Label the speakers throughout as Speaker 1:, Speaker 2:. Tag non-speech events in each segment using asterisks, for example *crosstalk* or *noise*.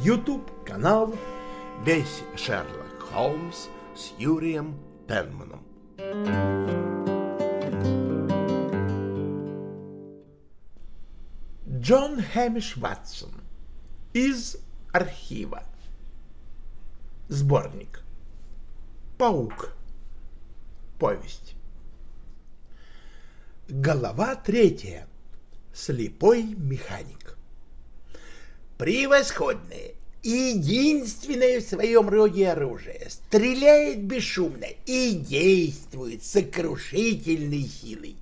Speaker 1: YouTube-канал «Весь Шерлок Холмс» с Юрием Пенманом. Джон Хэмиш Ватсон из архива. Сборник. Паук. Повесть. Голова третья. Слепой механик. Превосходное, единственное в своем роде оружие. Стреляет бесшумно и действует сокрушительной силой.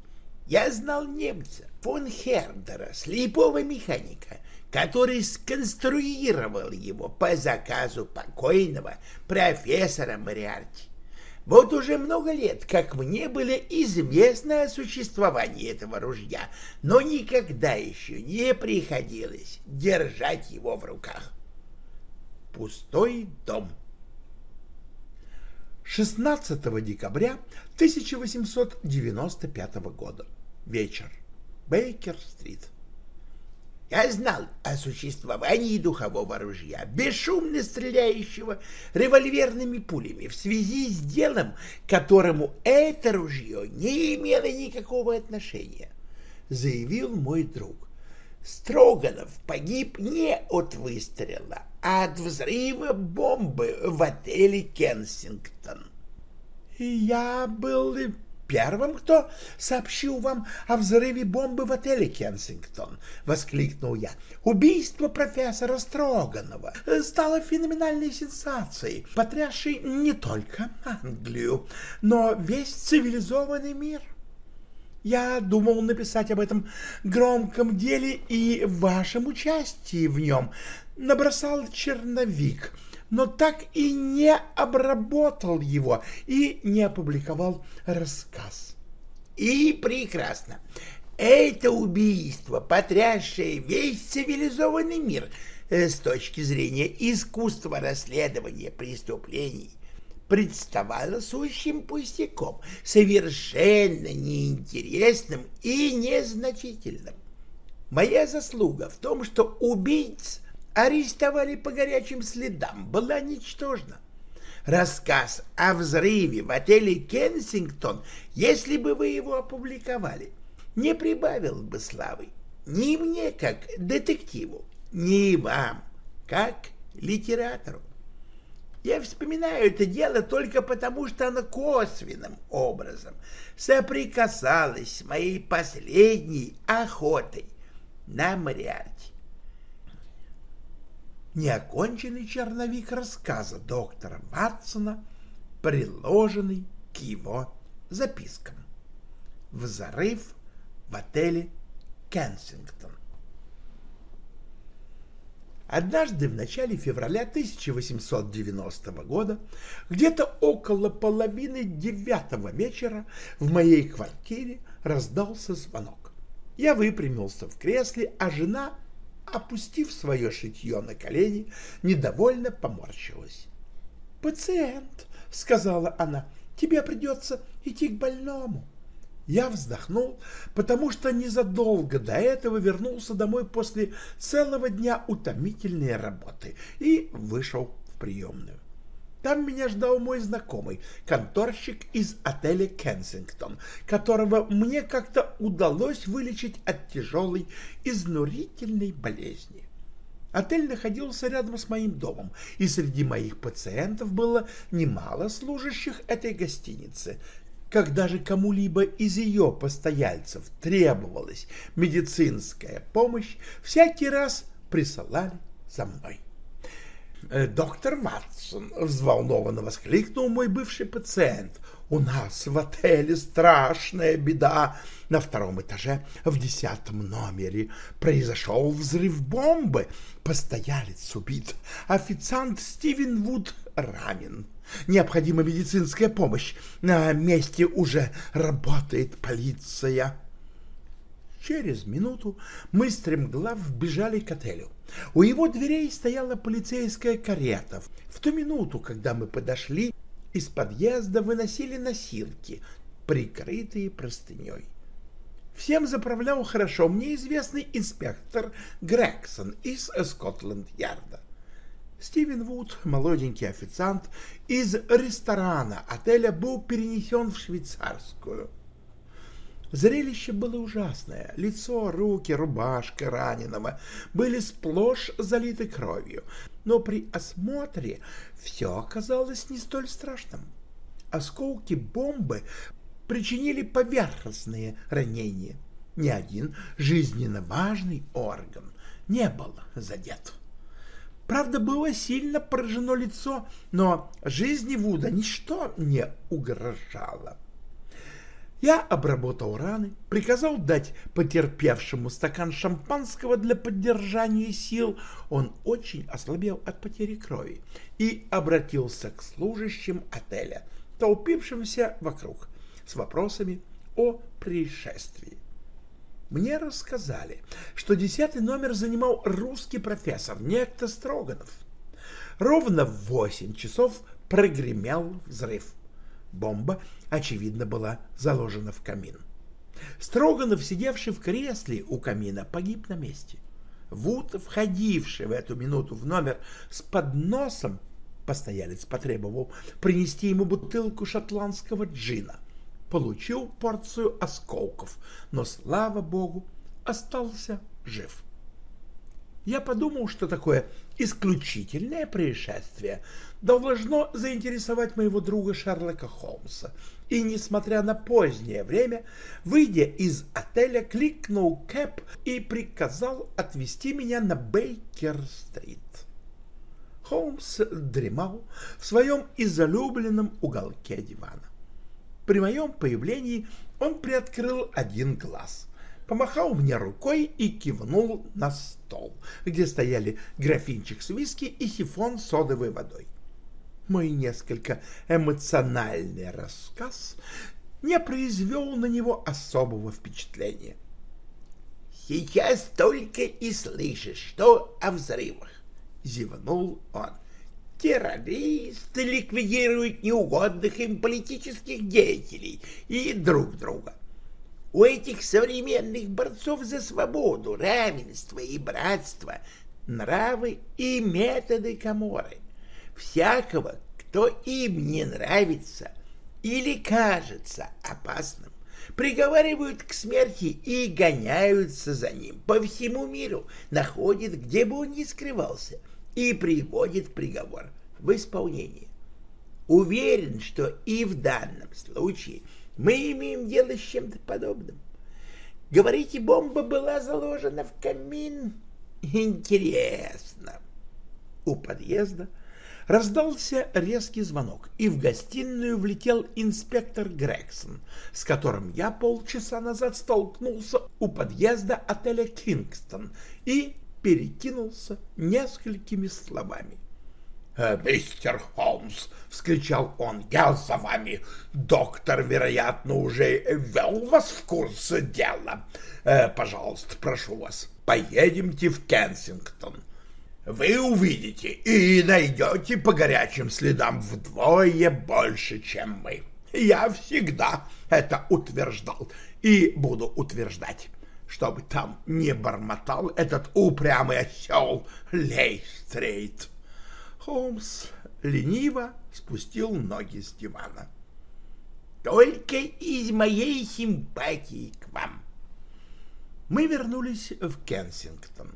Speaker 1: Я знал немца, фон Хердера, слепого механика, который сконструировал его по заказу покойного профессора Мариарти. Вот уже много лет, как мне было известно о существовании этого ружья, но никогда еще не приходилось держать его в руках. Пустой дом. 16 декабря 1895 года. Вечер. Бейкер-стрит. Я знал о существовании духового ружья, бесшумно стреляющего револьверными пулями, в связи с делом, к которому это ружье не имело никакого отношения, заявил мой друг. Строганов погиб не от выстрела, а от взрыва бомбы в отеле Кенсингтон. Я был первым, кто сообщил вам о взрыве бомбы в отеле Кенсингтон, — воскликнул я. Убийство профессора Строганова стало феноменальной сенсацией, потрясшей не только Англию, но весь цивилизованный мир. Я думал написать об этом громком деле и вашем участии в нем. Набросал черновик — но так и не обработал его и не опубликовал рассказ. И прекрасно. Это убийство, потрясшее весь цивилизованный мир э, с точки зрения искусства расследования преступлений, представало сущим пустяком, совершенно неинтересным и незначительным. Моя заслуга в том, что убийц арестовали по горячим следам, была ничтожна. Рассказ о взрыве в отеле Кенсингтон, если бы вы его опубликовали, не прибавил бы славы ни мне как детективу, ни вам как литератору. Я вспоминаю это дело только потому, что оно косвенным образом соприкасалось с моей последней охотой на Мариарте неоконченный черновик рассказа доктора Ватсона, приложенный к его запискам. Взрыв в отеле Кенсингтон. Однажды в начале февраля 1890 года, где-то около половины девятого вечера, в моей квартире раздался звонок. Я выпрямился в кресле, а жена опустив свое шитье на колени, недовольно поморщилась. «Пациент», — сказала она, — «тебе придется идти к больному». Я вздохнул, потому что незадолго до этого вернулся домой после целого дня утомительной работы и вышел в приемную. Там меня ждал мой знакомый, конторщик из отеля Кенсингтон, которого мне как-то удалось вылечить от тяжелой, изнурительной болезни. Отель находился рядом с моим домом, и среди моих пациентов было немало служащих этой гостиницы. Когда же кому-либо из ее постояльцев требовалась медицинская помощь, всякий раз присылали за мной. Э, «Доктор Ватсон!» — взволнованно воскликнул мой бывший пациент. «У нас в отеле страшная беда. На втором этаже в десятом номере произошел взрыв бомбы. Постоялец убит. Официант Стивен Вуд ранен. Необходима медицинская помощь. На месте уже работает полиция». Через минуту мы стремглав бежали к отелю. У его дверей стояла полицейская карета. В ту минуту, когда мы подошли, из подъезда выносили носилки, прикрытые простыней. Всем заправлял хорошо мне известный инспектор Грексон из Скотланд-Ярда. Стивен Вуд, молоденький официант из ресторана отеля, был перенесен в швейцарскую. Зрелище было ужасное. Лицо, руки, рубашка раненого были сплошь залиты кровью, но при осмотре все оказалось не столь страшным. Осколки бомбы причинили поверхностные ранения. Ни один жизненно важный орган не был задет. Правда, было сильно поражено лицо, но жизни Вуда ничто не угрожало. Я обработал раны, приказал дать потерпевшему стакан шампанского для поддержания сил, он очень ослабел от потери крови, и обратился к служащим отеля, толпившимся вокруг, с вопросами о происшествии. Мне рассказали, что десятый номер занимал русский профессор, некто Строганов. Ровно в восемь часов прогремел взрыв. Бомба, очевидно, была заложена в камин. Строганов, сидевший в кресле у камина, погиб на месте. Вуд, входивший в эту минуту в номер с подносом, постоялец потребовал принести ему бутылку шотландского джина — получил порцию осколков, но, слава богу, остался жив. Я подумал, что такое исключительное происшествие должно заинтересовать моего друга Шерлока Холмса, и, несмотря на позднее время, выйдя из отеля, кликнул Кэп и приказал отвезти меня на Бейкер-стрит. Холмс дремал в своем изолюбленном уголке дивана. При моем появлении он приоткрыл один глаз, помахал мне рукой и кивнул на стол, где стояли графинчик с виски и сифон с содовой водой. Мой несколько эмоциональный рассказ не произвел на него особого впечатления. «Сейчас только и слышишь, что о взрывах», — зевнул он. Террористы ликвидируют неугодных им политических деятелей и друг друга. У этих современных борцов за свободу, равенство и братство нравы и методы Каморы. Всякого, кто им не нравится или кажется опасным, приговаривают к смерти и гоняются за ним по всему миру, находят, где бы он ни скрывался – и приводит приговор в исполнение. Уверен, что и в данном случае мы имеем дело с чем-то подобным. Говорите, бомба была заложена в камин? Интересно. У подъезда раздался резкий звонок, и в гостиную влетел инспектор Грегсон, с которым я полчаса назад столкнулся у подъезда отеля «Кингстон» и перекинулся несколькими словами. «Э, «Мистер Холмс!» — вскричал он. «Я за вами! Доктор, вероятно, уже ввел вас в курс дела. Э, пожалуйста, прошу вас, поедемте в Кенсингтон. Вы увидите и найдете по горячим следам вдвое больше, чем мы. Я всегда это утверждал и буду утверждать чтобы там не бормотал этот упрямый осел Лестрейд. Холмс лениво спустил ноги с дивана. «Только из моей симпатии к вам». Мы вернулись в Кенсингтон.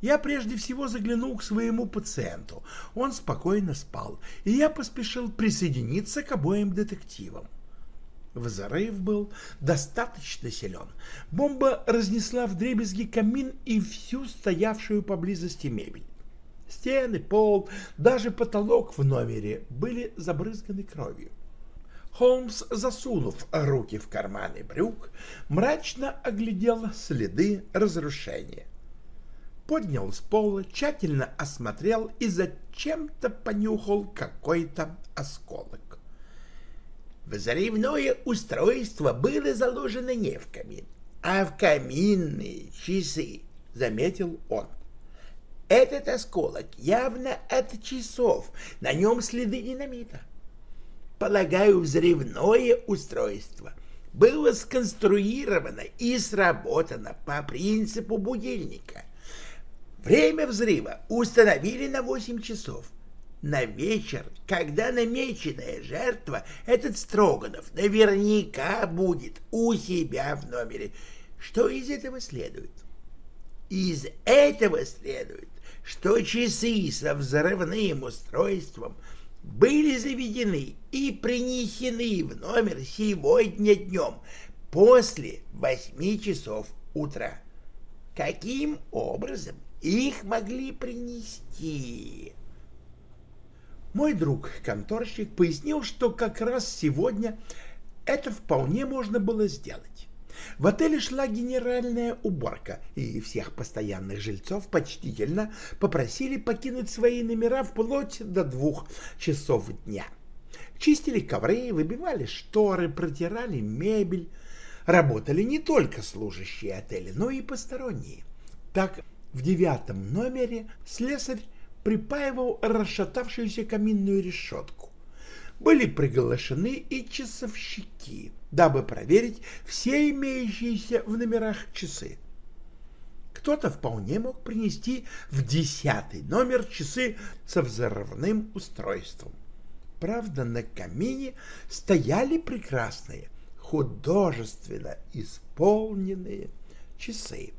Speaker 1: Я прежде всего заглянул к своему пациенту. Он спокойно спал, и я поспешил присоединиться к обоим детективам. Взрыв был достаточно силен. Бомба разнесла вдребезги камин и всю стоявшую поблизости мебель. Стены, пол, даже потолок в номере были забрызганы кровью. Холмс, засунув руки в карманы брюк, мрачно оглядел следы разрушения. Поднял с пола, тщательно осмотрел и зачем-то понюхал какой-то осколок. Взрывное устройство было заложено не в камин, а в каминные часы, заметил он. Этот осколок явно от часов, на нем следы динамита. Полагаю, взрывное устройство было сконструировано и сработано по принципу будильника. Время взрыва установили на 8 часов. На вечер, когда намеченная жертва, этот Строганов, наверняка будет у себя в номере. Что из этого следует? Из этого следует, что часы со взрывным устройством были заведены и принесены в номер сегодня днем после восьми часов утра. Каким образом их могли принести? Мой друг-конторщик пояснил, что как раз сегодня это вполне можно было сделать. В отеле шла генеральная уборка, и всех постоянных жильцов почтительно попросили покинуть свои номера вплоть до двух часов дня. Чистили ковры, выбивали шторы, протирали мебель. Работали не только служащие отеля, но и посторонние. Так, в девятом номере слесарь припаивал расшатавшуюся каминную решетку. Были приглашены и часовщики, дабы проверить все имеющиеся в номерах часы. Кто-то вполне мог принести в десятый номер часы со взрывным устройством. Правда, на камине стояли прекрасные, художественно исполненные часы.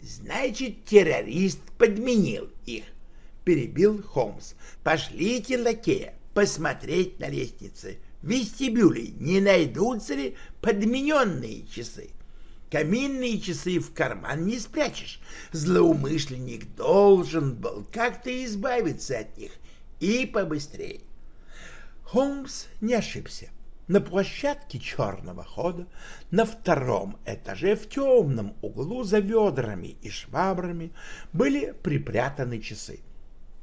Speaker 1: Значит, террорист подменил их, перебил Холмс. Пошлите лакея посмотреть на лестнице. В вестибюле не найдутся ли подмененные часы. Каминные часы в карман не спрячешь. Злоумышленник должен был как-то избавиться от них и побыстрее. Холмс не ошибся. На площадке черного хода на втором этаже в темном углу за ведрами и швабрами были припрятаны часы.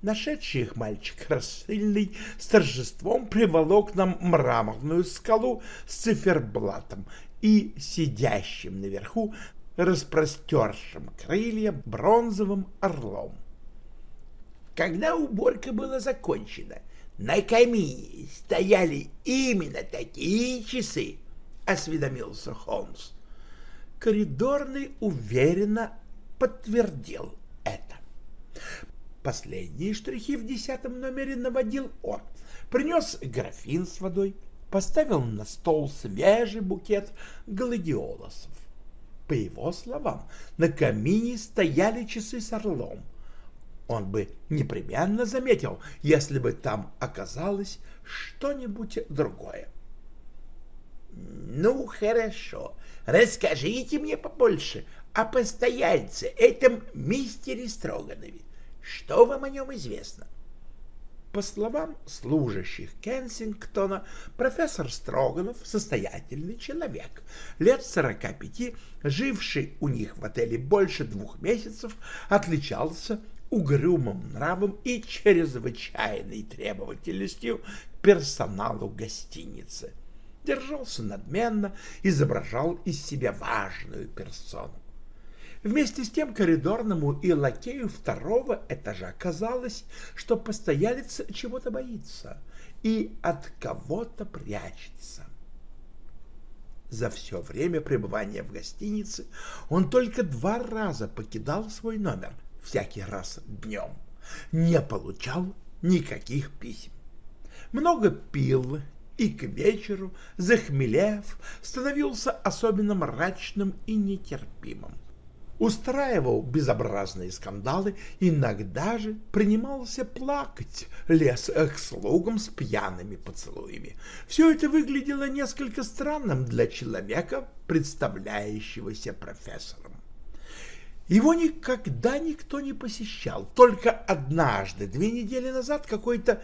Speaker 1: Нашедший их мальчик *laughs* рассыльный с торжеством приволок нам мраморную скалу с циферблатом и сидящим наверху распростершим крылья бронзовым орлом. Когда уборка была закончена, на камине стояли именно такие часы, — осведомился Холмс. Коридорный уверенно подтвердил это. Последние штрихи в десятом номере наводил он. Принес графин с водой, поставил на стол свежий букет гладиолусов. По его словам, на камине стояли часы с орлом — он бы непременно заметил, если бы там оказалось что-нибудь другое. «Ну, хорошо, расскажите мне побольше о постояльце, этом мистере Строганове. Что вам о нем известно?» По словам служащих Кенсингтона, профессор Строганов — состоятельный человек, лет сорока пяти, живший у них в отеле больше двух месяцев, отличался угрюмым нравом и чрезвычайной требовательностью к персоналу гостиницы. Держался надменно, изображал из себя важную персону. Вместе с тем коридорному и лакею второго этажа казалось, что постоялец чего-то боится и от кого-то прячется. За все время пребывания в гостинице он только два раза покидал свой номер — всякий раз днем, не получал никаких писем. Много пил и к вечеру, захмелев, становился особенно мрачным и нетерпимым. Устраивал безобразные скандалы, иногда же принимался плакать, лез к слугам с пьяными поцелуями. Все это выглядело несколько странным для человека, представляющегося профессором. Его никогда никто не посещал. Только однажды, две недели назад, какой-то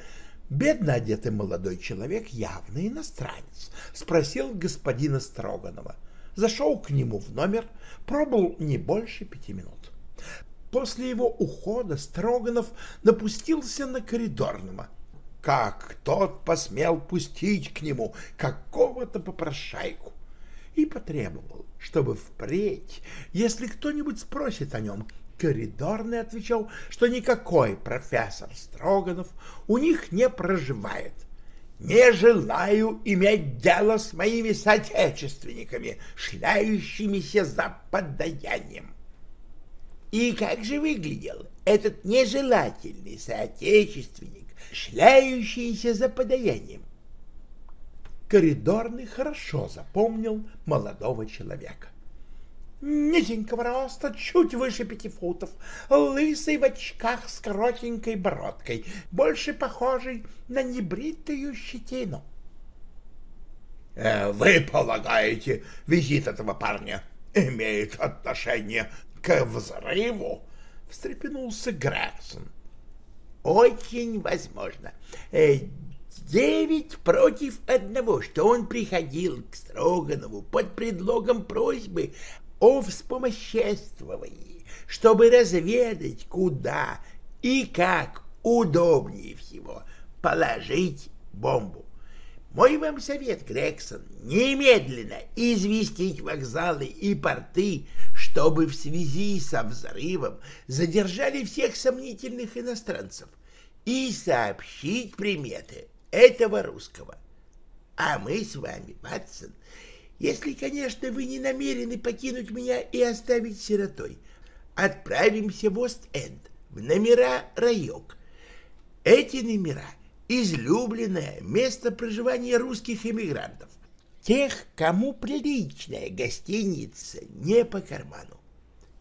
Speaker 1: бедно одетый молодой человек, явно иностранец, спросил господина Строганова. Зашел к нему в номер, пробыл не больше пяти минут. После его ухода Строганов напустился на коридорного. Как тот посмел пустить к нему какого-то попрошайку и потребовал, чтобы впредь, если кто-нибудь спросит о нем, коридорный отвечал, что никакой профессор Строганов у них не проживает. «Не желаю иметь дело с моими соотечественниками, шляющимися за подаянием». И как же выглядел этот нежелательный соотечественник, шляющийся за подаянием? Коридорный хорошо запомнил молодого человека. Низенького роста, чуть выше пяти футов, лысый в очках с коротенькой бородкой, больше похожий на небритую щетину. Э, «Вы полагаете, визит этого парня имеет отношение к взрыву?» — встрепенулся Грегсон. «Очень возможно. Э, девять против одного, что он приходил к Строганову под предлогом просьбы о вспомоществовании, чтобы разведать, куда и как удобнее всего положить бомбу. Мой вам совет, Грегсон, немедленно известить вокзалы и порты, чтобы в связи со взрывом задержали всех сомнительных иностранцев и сообщить приметы этого русского. А мы с вами, Ватсон, если, конечно, вы не намерены покинуть меня и оставить сиротой, отправимся в Ост-Энд, в номера райок. Эти номера — излюбленное место проживания русских эмигрантов, тех, кому приличная гостиница не по карману.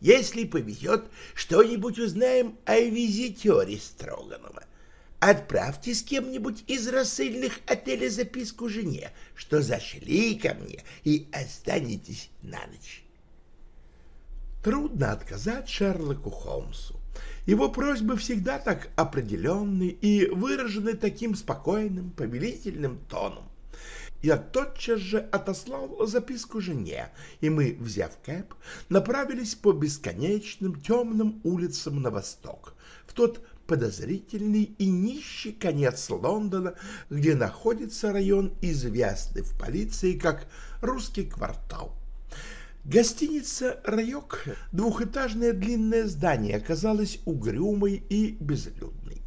Speaker 1: Если повезет, что-нибудь узнаем о визитере Строганова. Отправьте с кем-нибудь из рассыльных отеля записку жене, что зашли ко мне и останетесь на ночь. Трудно отказать Шерлоку Холмсу. Его просьбы всегда так определенны и выражены таким спокойным, повелительным тоном. Я тотчас же отослал записку жене, и мы, взяв кэп, направились по бесконечным темным улицам на восток, в тот подозрительный и нищий конец Лондона, где находится район, известный в полиции как «Русский квартал». Гостиница «Райок», двухэтажное длинное здание, оказалось угрюмой и безлюдной.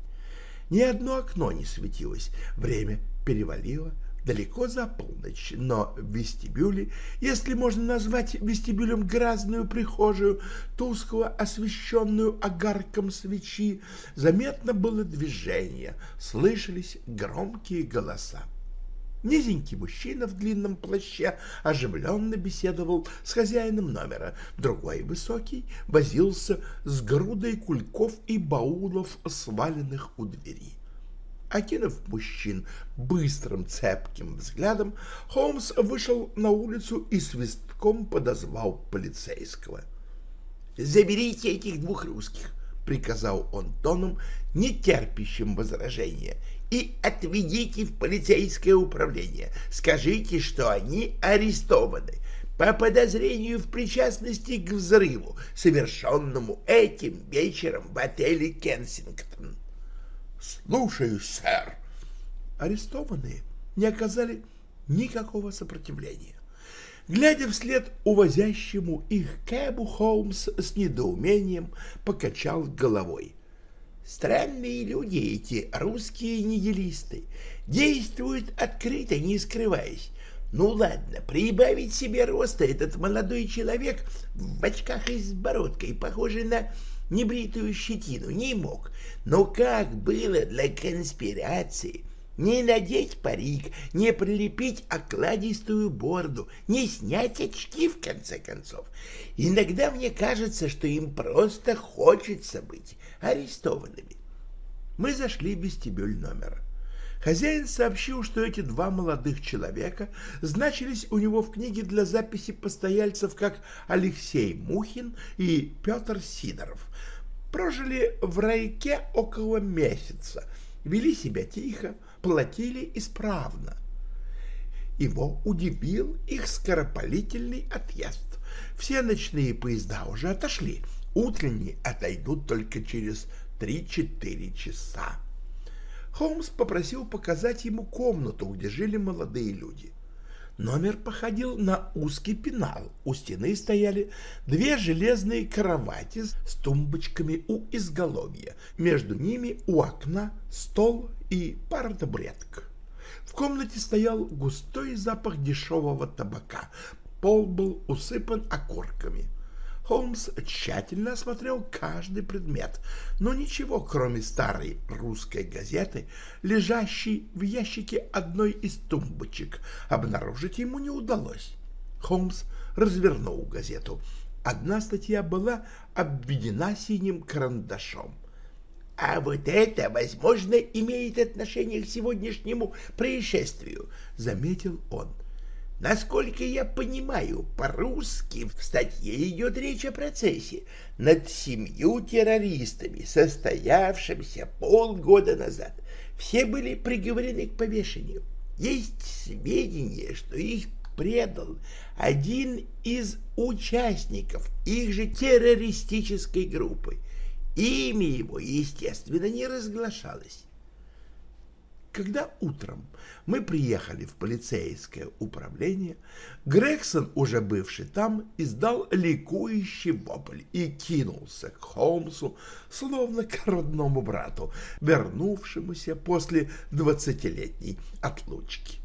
Speaker 1: Ни одно окно не светилось, время перевалило, далеко за полночь, но в вестибюле, если можно назвать вестибюлем грязную прихожую, тускло освещенную огарком свечи, заметно было движение, слышались громкие голоса. Низенький мужчина в длинном плаще оживленно беседовал с хозяином номера, другой высокий возился с грудой кульков и баулов, сваленных у двери. Окинув мужчин быстрым цепким взглядом, Холмс вышел на улицу и свистком подозвал полицейского. «Заберите этих двух русских», — приказал он тоном, не терпящим возражения, «и отведите в полицейское управление. Скажите, что они арестованы по подозрению в причастности к взрыву, совершенному этим вечером в отеле «Кенсингтон». Слушаюсь, сэр. Арестованные не оказали никакого сопротивления. Глядя вслед увозящему их Кэбу, Холмс с недоумением покачал головой. Странные люди эти, русские нигилисты, действуют открыто, не скрываясь. Ну ладно, прибавить себе роста этот молодой человек в очках и с бородкой, похожий на небритую щетину, не мог. Но как было для конспирации не надеть парик, не прилепить окладистую борду, не снять очки, в конце концов. Иногда мне кажется, что им просто хочется быть арестованными. Мы зашли в вестибюль номера. Хозяин сообщил, что эти два молодых человека значились у него в книге для записи постояльцев как Алексей Мухин и Петр Сидоров. Прожили в райке около месяца, вели себя тихо, платили исправно. Его удивил их скоропалительный отъезд. Все ночные поезда уже отошли, утренние отойдут только через 3-4 часа. Холмс попросил показать ему комнату, где жили молодые люди. Номер походил на узкий пенал. У стены стояли две железные кровати с тумбочками у изголовья. Между ними у окна стол и пара табуреток. В комнате стоял густой запах дешевого табака. Пол был усыпан окурками. Холмс тщательно осмотрел каждый предмет, но ничего, кроме старой русской газеты, лежащей в ящике одной из тумбочек, обнаружить ему не удалось. Холмс развернул газету. Одна статья была обведена синим карандашом. «А вот это, возможно, имеет отношение к сегодняшнему происшествию», — заметил он. — Насколько я понимаю, по-русски в статье идет речь о процессе над семью террористами, состоявшимся полгода назад. Все были приговорены к повешению. Есть сведения, что их предал один из участников их же террористической группы. Имя его, естественно, не разглашалось. Когда утром мы приехали в полицейское управление, Грегсон, уже бывший там, издал ликующий вопль и кинулся к Холмсу, словно к родному брату, вернувшемуся после двадцатилетней отлучки.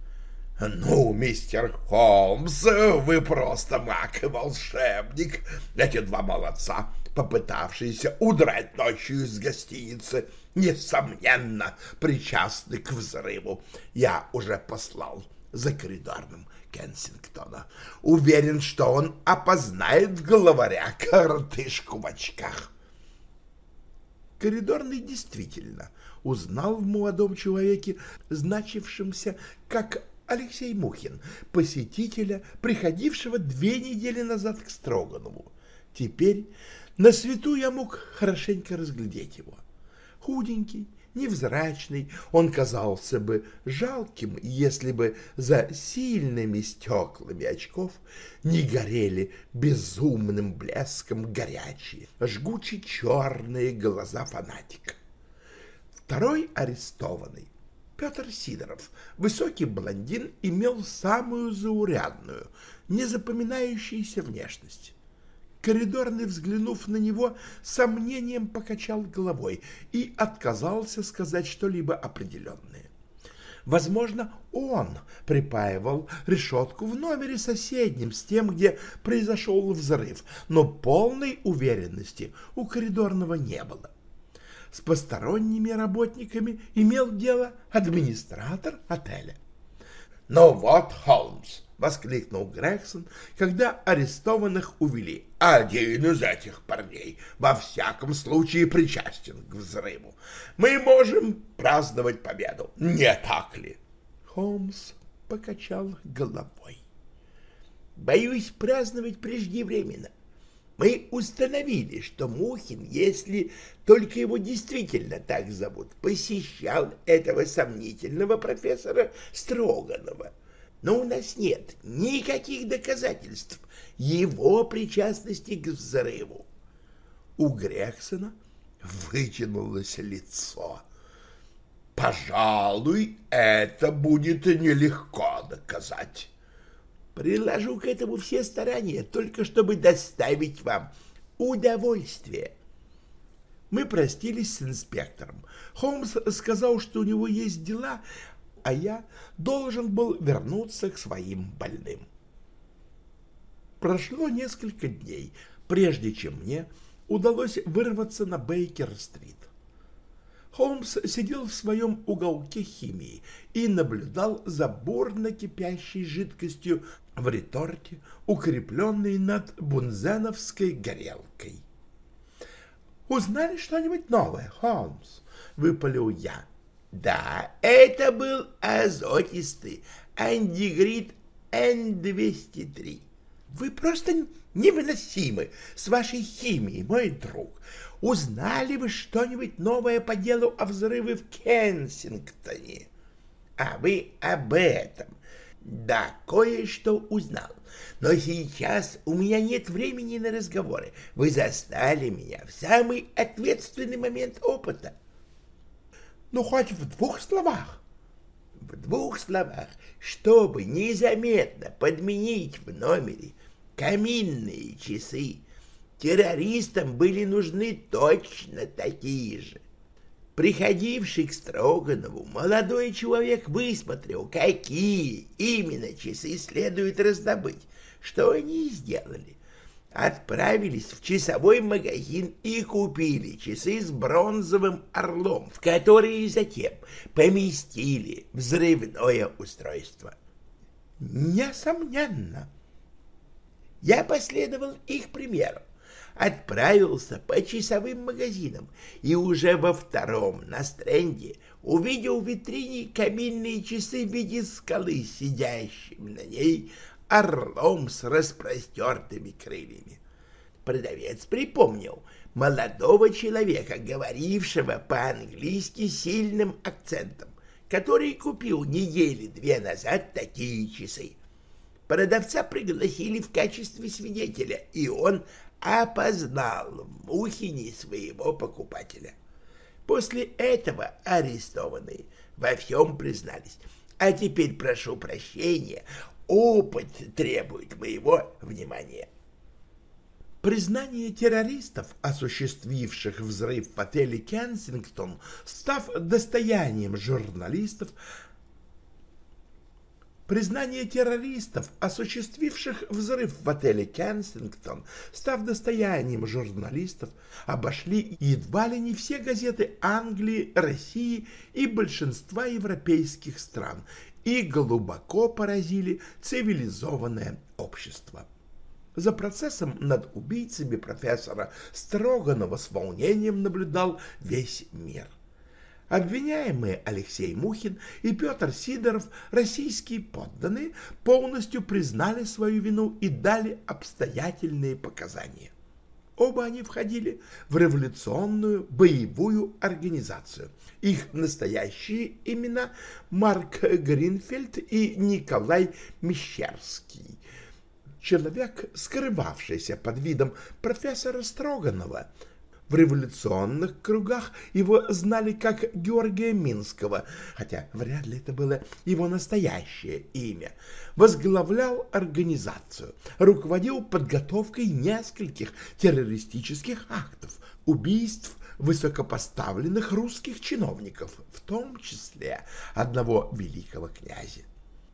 Speaker 1: «Ну, мистер Холмс, вы просто маг и волшебник. Эти два молодца, попытавшиеся удрать ночью из гостиницы, несомненно, причастны к взрыву. Я уже послал за коридорным Кенсингтона. Уверен, что он опознает главаря коротышку в очках». Коридорный действительно узнал в молодом человеке, значившемся как Алексей Мухин, посетителя, приходившего две недели назад к Строганову. Теперь на свету я мог хорошенько разглядеть его. Худенький, невзрачный, он казался бы жалким, если бы за сильными стеклами очков не горели безумным блеском горячие, жгучие черные глаза фанатика. Второй арестованный Петр Сидоров, высокий блондин, имел самую заурядную, незапоминающуюся внешность. Коридорный, взглянув на него, сомнением покачал головой и отказался сказать что-либо определенное. Возможно, он припаивал решетку в номере соседнем с тем, где произошел взрыв, но полной уверенности у коридорного не было с посторонними работниками имел дело администратор отеля. «Ну вот, Холмс!» — воскликнул Грегсон, когда арестованных увели. «Один из этих парней во всяком случае причастен к взрыву. Мы можем праздновать победу, не так ли?» Холмс покачал головой. «Боюсь праздновать преждевременно. Мы установили, что Мухин, если только его действительно так зовут, посещал этого сомнительного профессора Строганова. Но у нас нет никаких доказательств его причастности к взрыву. У Грексона вытянулось лицо. Пожалуй, это будет нелегко доказать. Приложу к этому все старания, только чтобы доставить вам удовольствие. Мы простились с инспектором. Холмс сказал, что у него есть дела, а я должен был вернуться к своим больным. Прошло несколько дней, прежде чем мне удалось вырваться на Бейкер-стрит. Холмс сидел в своем уголке химии и наблюдал за бурно кипящей жидкостью в реторте, укрепленной над бунзеновской горелкой. «Узнали что-нибудь новое, Холмс?» — выпалил я. «Да, это был азотистый андигрид Н-203. Вы просто невыносимы с вашей химией, мой друг. Узнали вы что-нибудь новое по делу о взрыве в Кенсингтоне? А вы об этом да, кое-что узнал. Но сейчас у меня нет времени на разговоры. Вы застали меня в самый ответственный момент опыта. Ну, хоть в двух словах. В двух словах, чтобы незаметно подменить в номере каминные часы, террористам были нужны точно такие же. Приходивший к Строганову, молодой человек высмотрел, какие именно часы следует раздобыть, что они сделали. Отправились в часовой магазин и купили часы с бронзовым орлом, в которые затем поместили взрывное устройство. Несомненно, я последовал их примеру, отправился по часовым магазинам и уже во втором на стренде увидел в витрине каминные часы в виде скалы, сидящим на ней орлом с распростертыми крыльями. Продавец припомнил молодого человека, говорившего по-английски сильным акцентом, который купил недели две назад такие часы. Продавца пригласили в качестве свидетеля, и он опознал в Мухине своего покупателя. После этого арестованные во всем признались. А теперь прошу прощения, опыт требует моего внимания.
Speaker 2: Признание террористов, осуществивших взрыв в отеле «Кенсингтон», став достоянием журналистов, Признание террористов, осуществивших взрыв в отеле «Кенсингтон», став достоянием журналистов, обошли едва ли не все газеты Англии, России и большинства европейских стран и глубоко поразили цивилизованное общество. За процессом над убийцами профессора Строганова с волнением наблюдал весь мир – Обвиняемые Алексей Мухин и Петр Сидоров, российские подданные, полностью признали свою вину и дали обстоятельные показания. Оба они входили в революционную боевую организацию. Их настоящие имена Марк Гринфельд и Николай Мещерский. Человек, скрывавшийся под видом профессора Строганова – в революционных кругах его знали как Георгия Минского, хотя вряд ли это было его настоящее имя. Возглавлял организацию, руководил подготовкой нескольких террористических актов, убийств высокопоставленных русских чиновников, в том числе одного великого князя.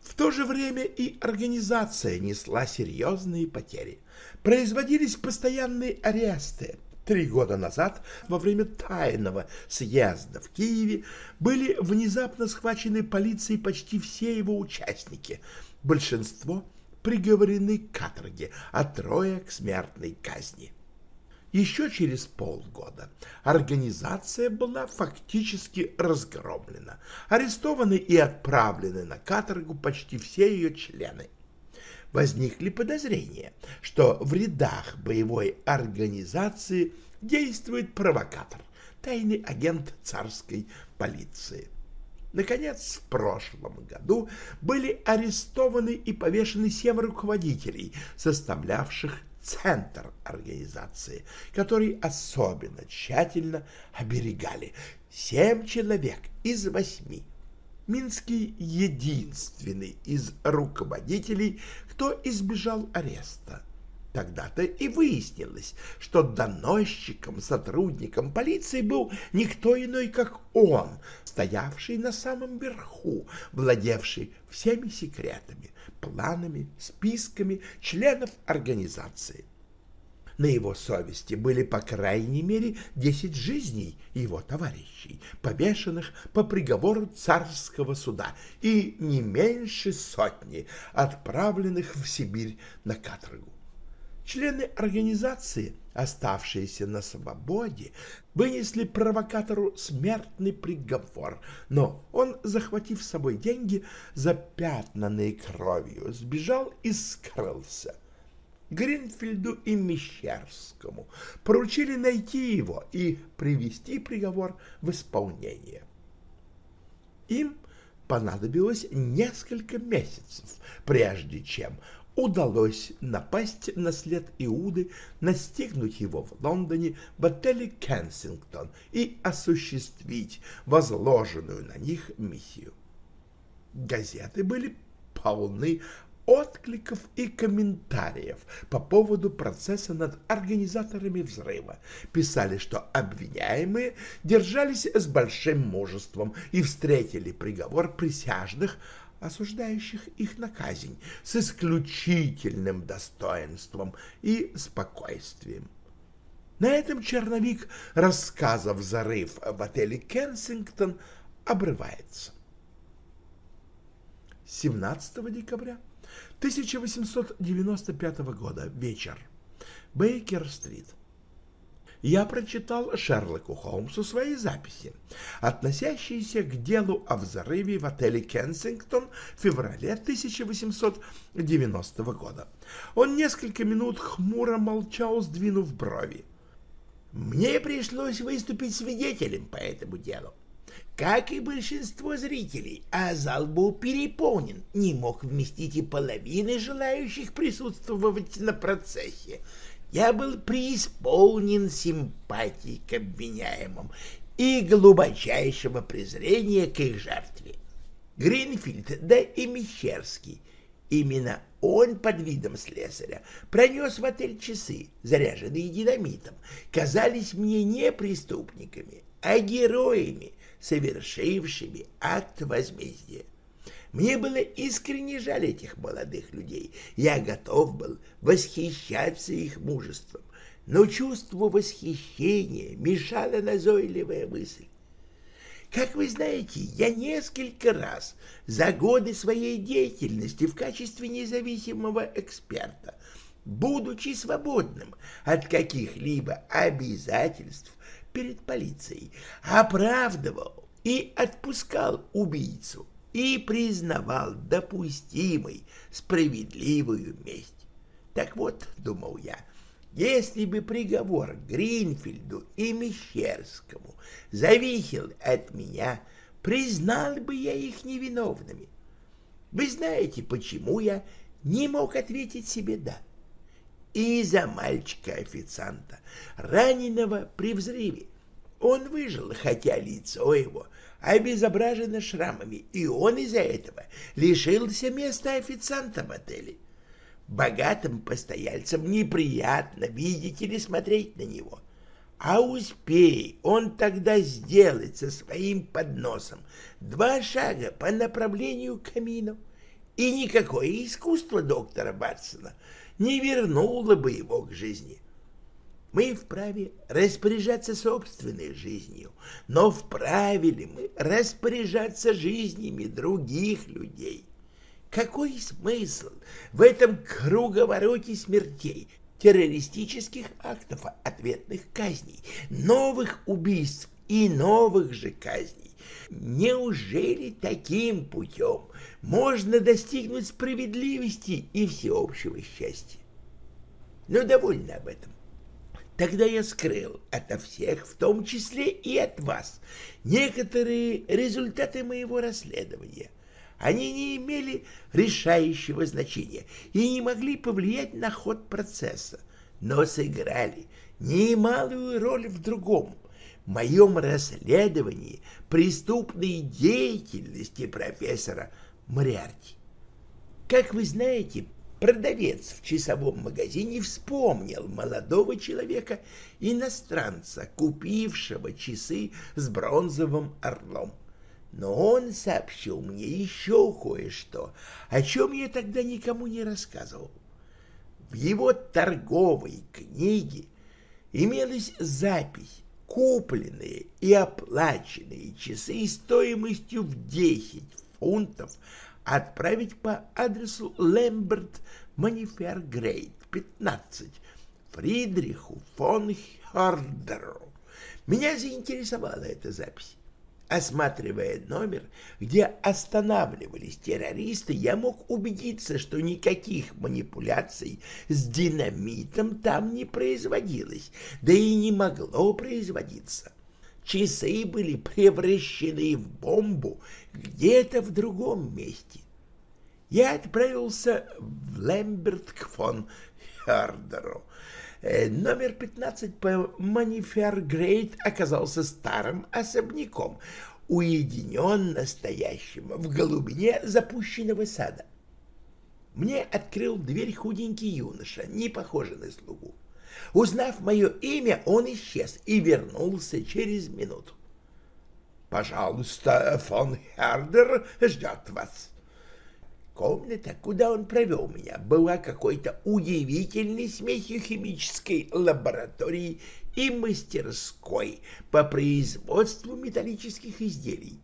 Speaker 2: В то же время и организация несла серьезные потери. Производились постоянные аресты, Три года назад, во время тайного съезда в Киеве, были внезапно схвачены полицией почти все его участники. Большинство приговорены к каторге, а трое к смертной казни. Еще через полгода организация была фактически разгромлена. Арестованы и отправлены на каторгу почти все ее члены возникли подозрения, что в рядах боевой организации действует провокатор, тайный агент царской полиции. Наконец, в прошлом году были арестованы и повешены семь руководителей, составлявших центр организации, который особенно тщательно оберегали. Семь человек из восьми. Минский единственный из руководителей, кто избежал ареста. Тогда-то и выяснилось, что доносчиком, сотрудником полиции был никто иной, как он, стоявший на самом верху, владевший всеми секретами, планами, списками членов организации. На его совести были по крайней мере десять жизней его товарищей, повешенных по приговору царского суда, и не меньше сотни, отправленных в Сибирь на каторгу. Члены организации, оставшиеся на свободе, вынесли провокатору смертный приговор, но он, захватив с собой деньги, запятнанные кровью, сбежал и скрылся. Гринфельду и Мещерскому поручили найти его и привести приговор в исполнение. Им понадобилось несколько месяцев, прежде чем удалось напасть на след Иуды, настигнуть его в Лондоне в отеле Кенсингтон и осуществить возложенную на них миссию. Газеты были полны откликов и комментариев по поводу процесса над организаторами взрыва. Писали, что обвиняемые держались с большим мужеством и встретили приговор присяжных осуждающих их на казнь с исключительным достоинством и спокойствием. На этом черновик рассказов «Зарыв» в отеле «Кенсингтон» обрывается. 17 декабря 1895 года. Вечер. Бейкер-стрит. Я прочитал Шерлоку Холмсу свои записи, относящиеся к делу о взрыве в отеле Кенсингтон в феврале 1890 года. Он несколько минут хмуро молчал, сдвинув брови.
Speaker 1: Мне пришлось выступить свидетелем по этому делу. Как и большинство зрителей, а зал был переполнен, не мог вместить и половины желающих присутствовать на процессе. Я был преисполнен симпатии к обвиняемым и глубочайшего презрения к их жертве. Гринфильд, да и Мещерский, именно он под видом слесаря пронес в отель часы, заряженные динамитом, казались мне не преступниками, а героями, совершившими акт возмездия. Мне было искренне жаль этих молодых людей. Я готов был восхищаться их мужеством, но чувство восхищения мешала назойливая мысль. Как вы знаете, я несколько раз за годы своей деятельности в качестве независимого эксперта, будучи свободным от каких-либо обязательств, перед полицией, оправдывал и отпускал убийцу и признавал допустимой справедливую месть. Так вот, думал я, если бы приговор Гринфильду и Мещерскому зависел от меня, признал бы я их невиновными. Вы знаете, почему я не мог ответить себе «да»? и за мальчика-официанта, раненого при взрыве. Он выжил, хотя лицо его обезображено шрамами, и он из-за этого лишился места официанта в отеле. Богатым постояльцам неприятно видеть или смотреть на него. А успей он тогда сделать со своим подносом два шага по направлению к камину, и никакое искусство доктора Батсона не вернуло бы его к жизни. Мы вправе распоряжаться собственной жизнью, но вправе ли мы распоряжаться жизнями других людей? Какой смысл в этом круговороте смертей, террористических актов, ответных казней, новых убийств и новых же казней? Неужели таким путем можно достигнуть справедливости и всеобщего счастья. Но довольно об этом. Тогда я скрыл ото всех, в том числе и от вас, некоторые результаты моего расследования. Они не имели решающего значения и не могли повлиять на ход процесса, но сыграли немалую роль в другом – моем расследовании преступной деятельности профессора Мариарти. Как вы знаете, продавец в часовом магазине вспомнил молодого человека, иностранца, купившего часы с бронзовым орлом. Но он сообщил мне еще кое-что, о чем я тогда никому не рассказывал. В его торговой книге имелась запись, купленные и оплаченные часы стоимостью в 10 фунтов отправить по адресу Лэмберт Манифергрейд, 15, Фридриху фон Хердеру. Меня заинтересовала эта запись. Осматривая номер, где останавливались террористы, я мог убедиться, что никаких манипуляций с динамитом там не производилось, да и не могло производиться. Часы были превращены в бомбу где-то в другом месте. Я отправился в Лемберт фон Хердеру. Э, номер 15 по Манифергрейд оказался старым особняком, уединенно стоящим в глубине запущенного сада. Мне открыл дверь худенький юноша, не похожий на слугу. Узнав мое имя, он исчез и вернулся через минуту. — Пожалуйста, фон Хердер ждет вас. Комната, куда он провел меня, была какой-то удивительной смесью химической лаборатории и мастерской по производству металлических изделий.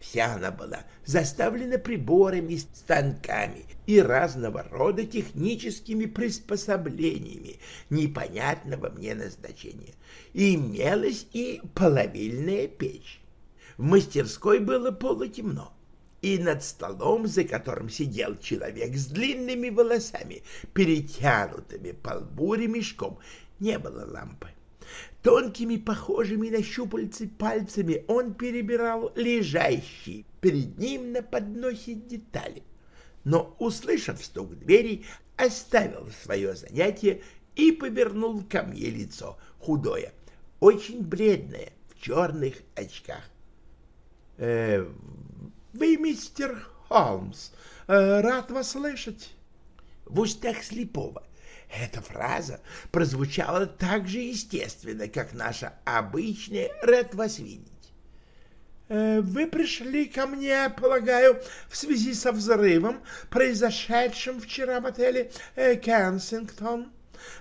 Speaker 1: Вся она была заставлена приборами, станками и разного рода техническими приспособлениями непонятного мне назначения. Имелась и половильная печь. В мастерской было полутемно и над столом, за которым сидел человек с длинными волосами, перетянутыми по лбу ремешком, не было лампы. Тонкими, похожими на щупальцы пальцами он перебирал лежащие перед ним на подносе детали, но, услышав стук двери, оставил свое занятие и повернул ко мне лицо, худое, очень бледное, в черных очках. «Э, вы мистер Холмс. Э, рад вас слышать. В устах слепого эта фраза прозвучала так же естественно, как наша обычная «рад вас видеть». Э, «Вы пришли ко мне, полагаю, в связи со взрывом, произошедшим вчера в отеле э, Кенсингтон.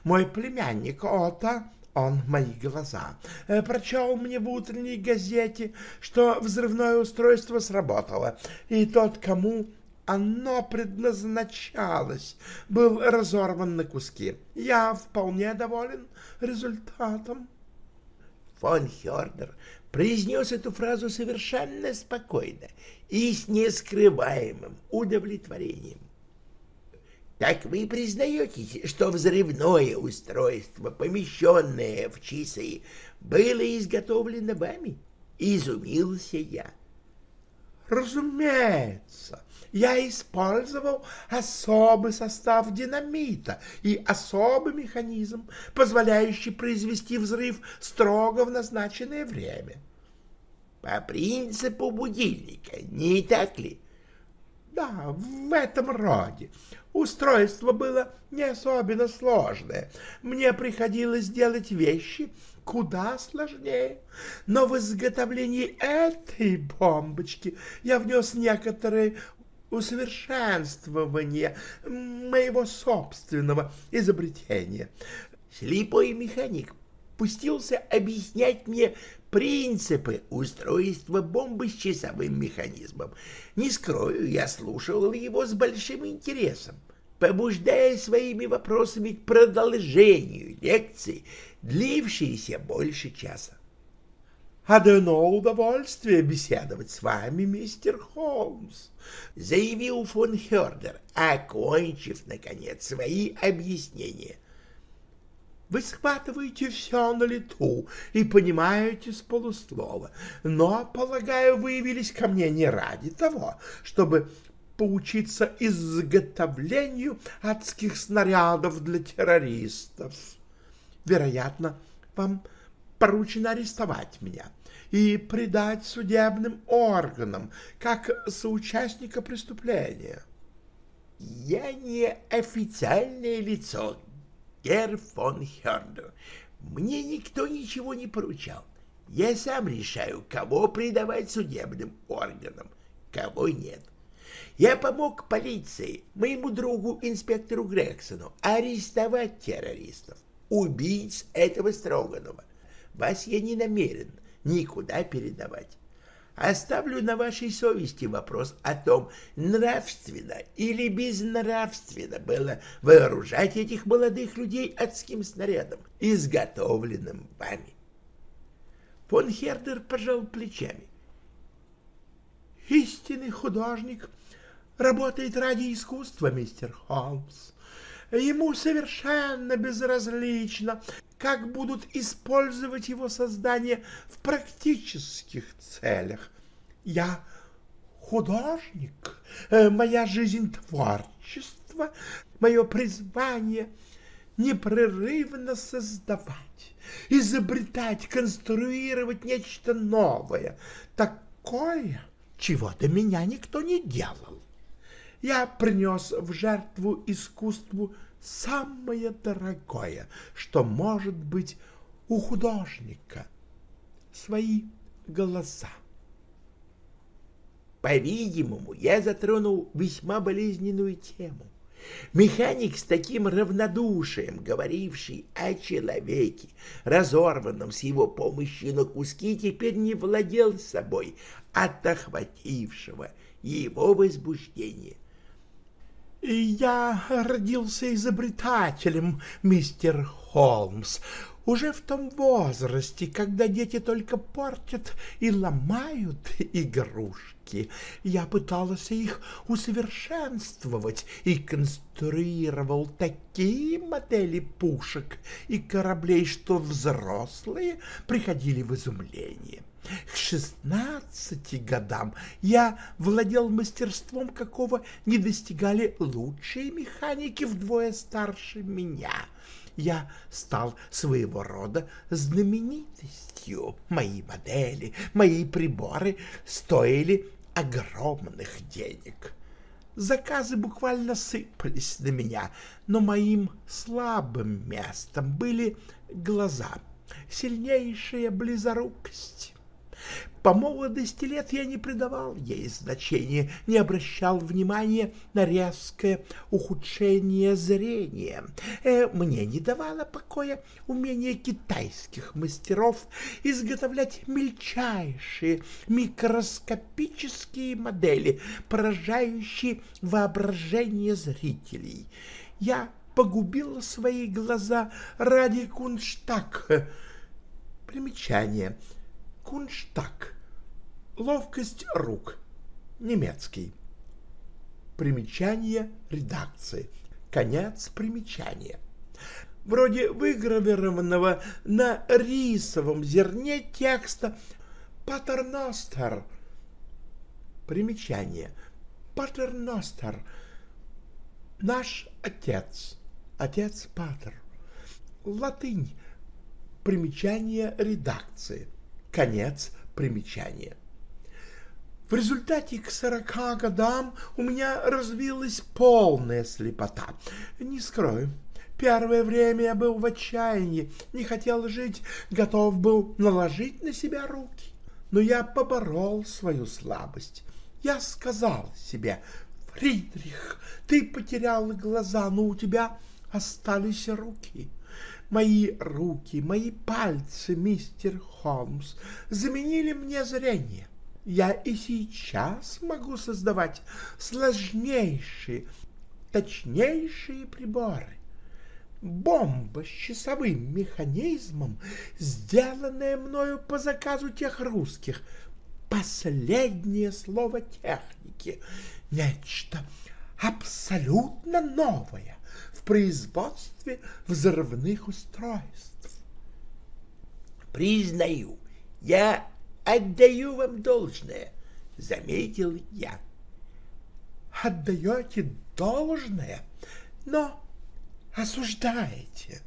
Speaker 1: Мой племянник Ота он мои глаза, э, прочел мне в утренней газете, что взрывное устройство сработало, и тот, кому оно предназначалось, был разорван на куски. Я вполне доволен результатом. Фон Хердер произнес эту фразу совершенно спокойно и с нескрываемым удовлетворением. Так вы признаетесь, что взрывное устройство, помещенное в часы, было изготовлено вами? Изумился я. Разумеется, я использовал особый состав динамита и особый механизм, позволяющий произвести взрыв строго в назначенное время. По принципу будильника, не так ли? Да, в этом роде. Устройство было не особенно сложное. Мне приходилось делать вещи куда сложнее. Но в изготовлении этой бомбочки я внес некоторые усовершенствования моего собственного изобретения. Слепой механик пустился объяснять мне принципы устройства бомбы с часовым механизмом. Не скрою, я слушал его с большим интересом побуждая своими вопросами к продолжению лекции, длившейся больше часа. «Одно удовольствие беседовать с вами, мистер Холмс», — заявил фон Хердер, окончив, наконец, свои объяснения. «Вы схватываете все на лету и понимаете с полуслова, но, полагаю, вы явились ко мне не ради того, чтобы поучиться изготовлению адских снарядов для террористов. Вероятно, вам поручено арестовать меня и предать судебным органам как соучастника преступления. Я не официальное лицо, Герр фон Хернер. Мне никто ничего не поручал. Я сам решаю, кого предавать судебным органам, кого нет. — я помог полиции, моему другу инспектору Грексону, арестовать террористов, убийц этого Строганова. Вас я не намерен никуда передавать. Оставлю на вашей совести вопрос о том, нравственно или безнравственно было вооружать этих молодых людей адским снарядом, изготовленным вами. Фон Хердер пожал плечами. Истинный художник работает ради искусства, мистер Холмс. Ему совершенно безразлично, как будут использовать его создание в практических целях. Я художник, э, моя жизнь творчество, мое призвание непрерывно создавать, изобретать, конструировать нечто новое, такое, чего до меня никто не делал я принес в жертву искусству самое дорогое, что может быть у художника — свои голоса. По-видимому, я затронул весьма болезненную тему. Механик с таким равнодушием, говоривший о человеке, разорванном с его помощью на куски, теперь не владел собой от охватившего его возбуждения.
Speaker 2: «Я родился изобретателем, мистер Холмс уже в том возрасте, когда дети только портят и ломают игрушки. Я пытался их усовершенствовать и конструировал такие модели пушек и кораблей, что взрослые приходили в изумление. К шестнадцати годам я владел мастерством, какого не достигали лучшие механики вдвое старше меня — я стал своего рода знаменитостью. Мои модели, мои приборы стоили огромных денег. Заказы буквально сыпались на меня, но моим слабым местом были глаза, сильнейшая близорукость. По молодости лет я не придавал ей значения, не обращал внимания на резкое ухудшение зрения. Э, мне не давало покоя умение китайских мастеров изготовлять мельчайшие микроскопические модели, поражающие воображение зрителей. Я погубил свои глаза ради кунштаг. Примечание — Кунштаг. Ловкость рук. Немецкий. Примечание редакции. Конец примечания. Вроде выгравированного на рисовом зерне текста «Патерностер». Примечание. Патерностер. Наш отец. Отец Патер. Латынь. Примечание редакции. Конец примечания. В результате к сорока годам у меня развилась полная слепота. Не скрою, первое время я был в отчаянии, не хотел жить, готов был наложить на себя руки. Но я поборол свою слабость. Я сказал себе, Фридрих, ты потерял глаза, но у тебя остались руки. Мои руки, мои пальцы, мистер Холмс, заменили мне зрение. Я и сейчас могу создавать сложнейшие, точнейшие приборы. Бомба с часовым механизмом, сделанная мною по заказу тех русских. Последнее слово техники. Нечто абсолютно новое производстве взрывных устройств.
Speaker 1: Признаю, я отдаю вам должное, заметил я.
Speaker 2: Отдаете должное, но осуждаете.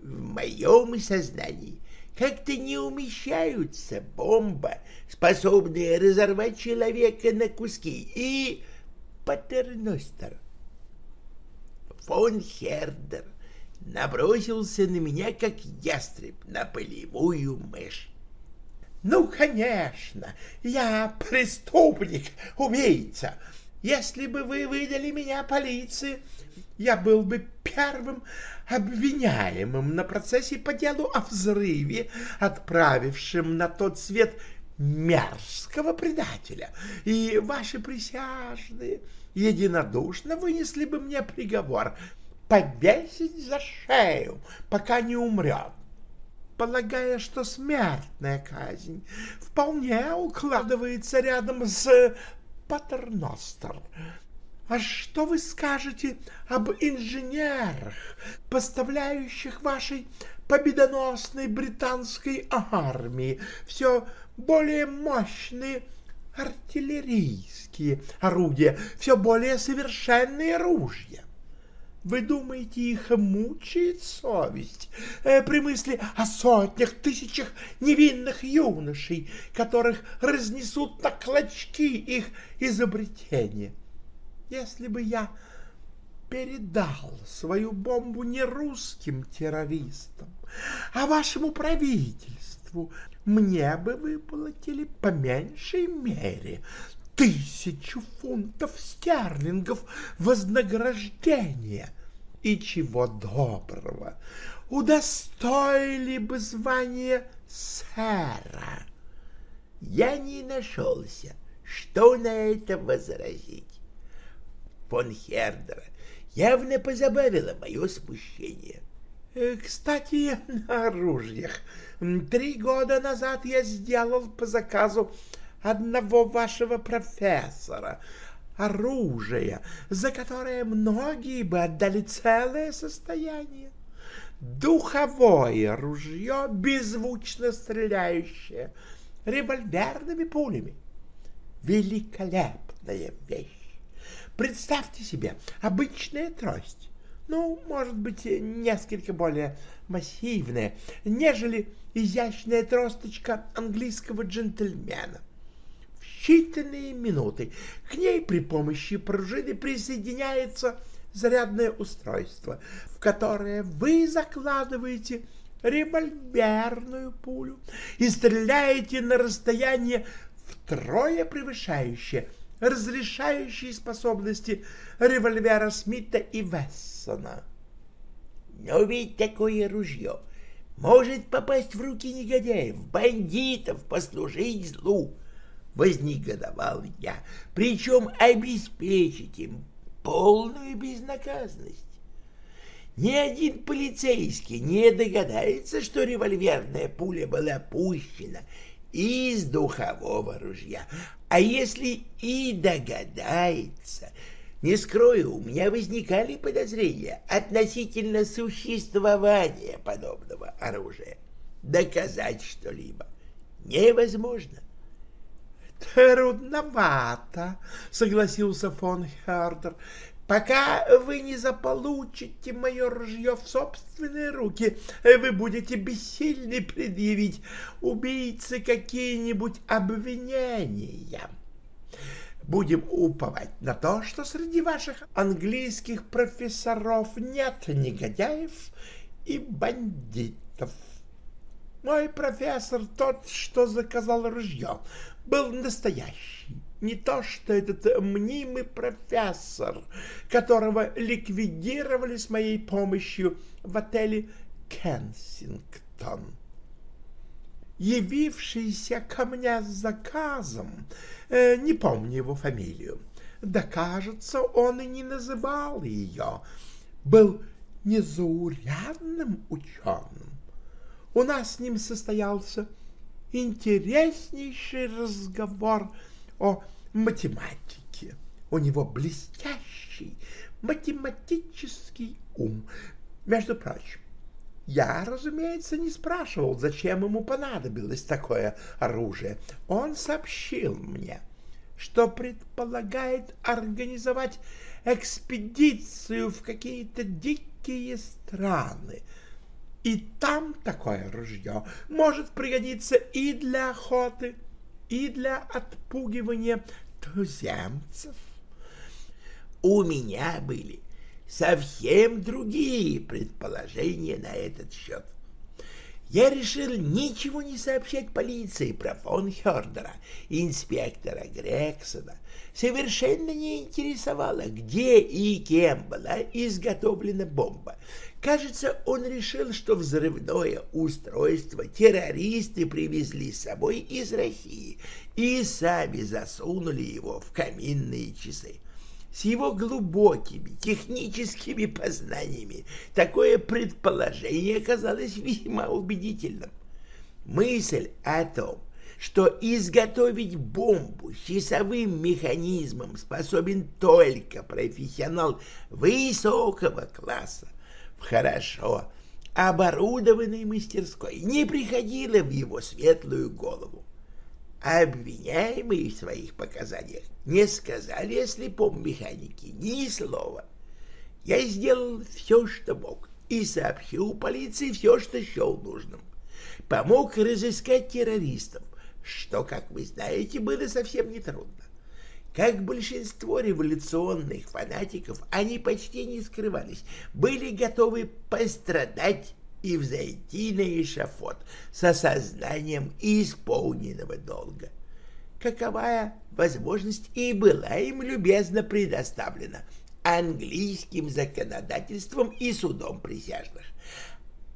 Speaker 1: В моем сознании как-то не умещаются бомба, способная разорвать человека на куски, и патерностер — фон набросился на меня, как ястреб на полевую мышь. «Ну, конечно, я преступник, убийца. Если бы вы выдали меня полиции, я был бы первым обвиняемым на процессе по делу о взрыве, отправившим на тот свет мерзкого предателя, и ваши присяжные единодушно вынесли бы мне приговор повесить за шею, пока не умрет, полагая, что смертная казнь вполне укладывается рядом с Патерностер. А что вы скажете об инженерах, поставляющих вашей победоносной британской армии все более мощные артиллерийские орудия, все более совершенные ружья. Вы думаете, их мучает совесть э, при мысли о сотнях, тысячах невинных юношей, которых разнесут на клочки их изобретения? Если бы я передал свою бомбу не русским террористам, а вашему правительству,
Speaker 2: мне бы выплатили по меньшей мере тысячу фунтов стерлингов вознаграждения. И чего доброго, удостоили бы звания сэра.
Speaker 1: Я не нашелся, что на это возразить. Фон Хердера явно позабавило мое смущение.
Speaker 2: Э, кстати, на оружиях. Три года назад я сделал по заказу одного вашего профессора оружие, за которое многие бы отдали целое состояние. Духовое ружье, беззвучно стреляющее, револьверными пулями. Великолепная вещь. Представьте себе, обычная трость, ну, может быть, несколько более массивная, нежели изящная тросточка английского джентльмена. Считанные минуты к ней при помощи пружины присоединяется зарядное устройство, в которое вы закладываете револьверную пулю и стреляете на расстояние втрое превышающее разрешающие способности револьвера Смита и Вессона.
Speaker 1: Но ведь такое ружье может попасть в руки негодяев, бандитов, послужить злу, — вознегодовал я, причем обеспечить им полную безнаказанность. Ни один полицейский не догадается, что револьверная пуля была пущена из духового ружья. А если и догадается, не скрою, у меня возникали подозрения относительно существования подобного оружия. Доказать что-либо невозможно.
Speaker 2: «Трудновато», — согласился фон Хердер Пока вы не заполучите мое ружье в собственные руки, вы будете бессильны предъявить убийце какие-нибудь обвинения. Будем уповать на то, что среди ваших английских профессоров нет негодяев и бандитов. Мой профессор, тот, что заказал ружье, был настоящий не то что этот мнимый профессор, которого ликвидировали с моей помощью в отеле Кенсингтон. Явившийся ко мне с заказом, э, не помню его фамилию, да, кажется, он и не называл ее, был незаурядным ученым. У нас с ним состоялся интереснейший разговор — о математике. У него блестящий математический ум. Между прочим, я, разумеется, не спрашивал, зачем ему понадобилось такое оружие. Он сообщил мне, что предполагает организовать экспедицию в какие-то дикие страны. И там такое ружье может пригодиться и для охоты, и для отпугивания туземцев.
Speaker 1: У меня были совсем другие предположения на этот счет. Я решил ничего не сообщать полиции про фон Хердера, инспектора Грексона. Совершенно не интересовало, где и кем была изготовлена бомба, Кажется, он решил, что взрывное устройство террористы привезли с собой из России и сами засунули его в каминные часы. С его глубокими техническими познаниями такое предположение казалось весьма убедительным. Мысль о том, что изготовить бомбу с часовым механизмом способен только профессионал высокого класса, хорошо оборудованной мастерской не приходило в его светлую голову. Обвиняемые в своих показаниях не сказали о слепом механике ни слова. Я сделал все, что мог, и сообщил полиции все, что счел нужным. Помог разыскать террористов, что, как вы знаете, было совсем нетрудно. Как большинство революционных фанатиков, они почти не скрывались, были готовы пострадать и взойти на эшафот с осознанием исполненного долга. Каковая возможность и была им любезно предоставлена английским законодательством и судом присяжных.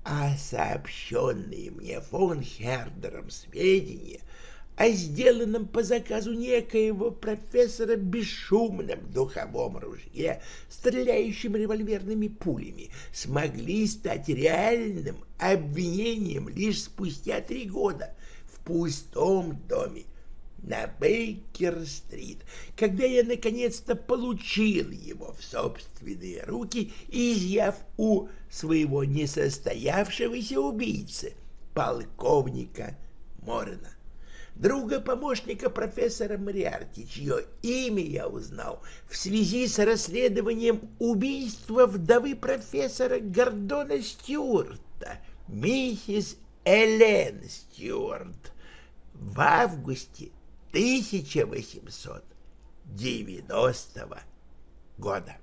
Speaker 1: А сообщенные мне фон Хердером сведения — о сделанном по заказу некоего профессора бесшумном духовом ружье, стреляющем револьверными пулями, смогли стать реальным обвинением лишь спустя три года в пустом доме на Бейкер-стрит, когда я наконец-то получил его в собственные руки, изъяв у своего несостоявшегося убийцы, полковника Морена друга-помощника профессора Мариарти, чье имя я узнал в связи с расследованием убийства вдовы профессора Гордона Стюарта, миссис Элен Стюарт, в августе 1890 года.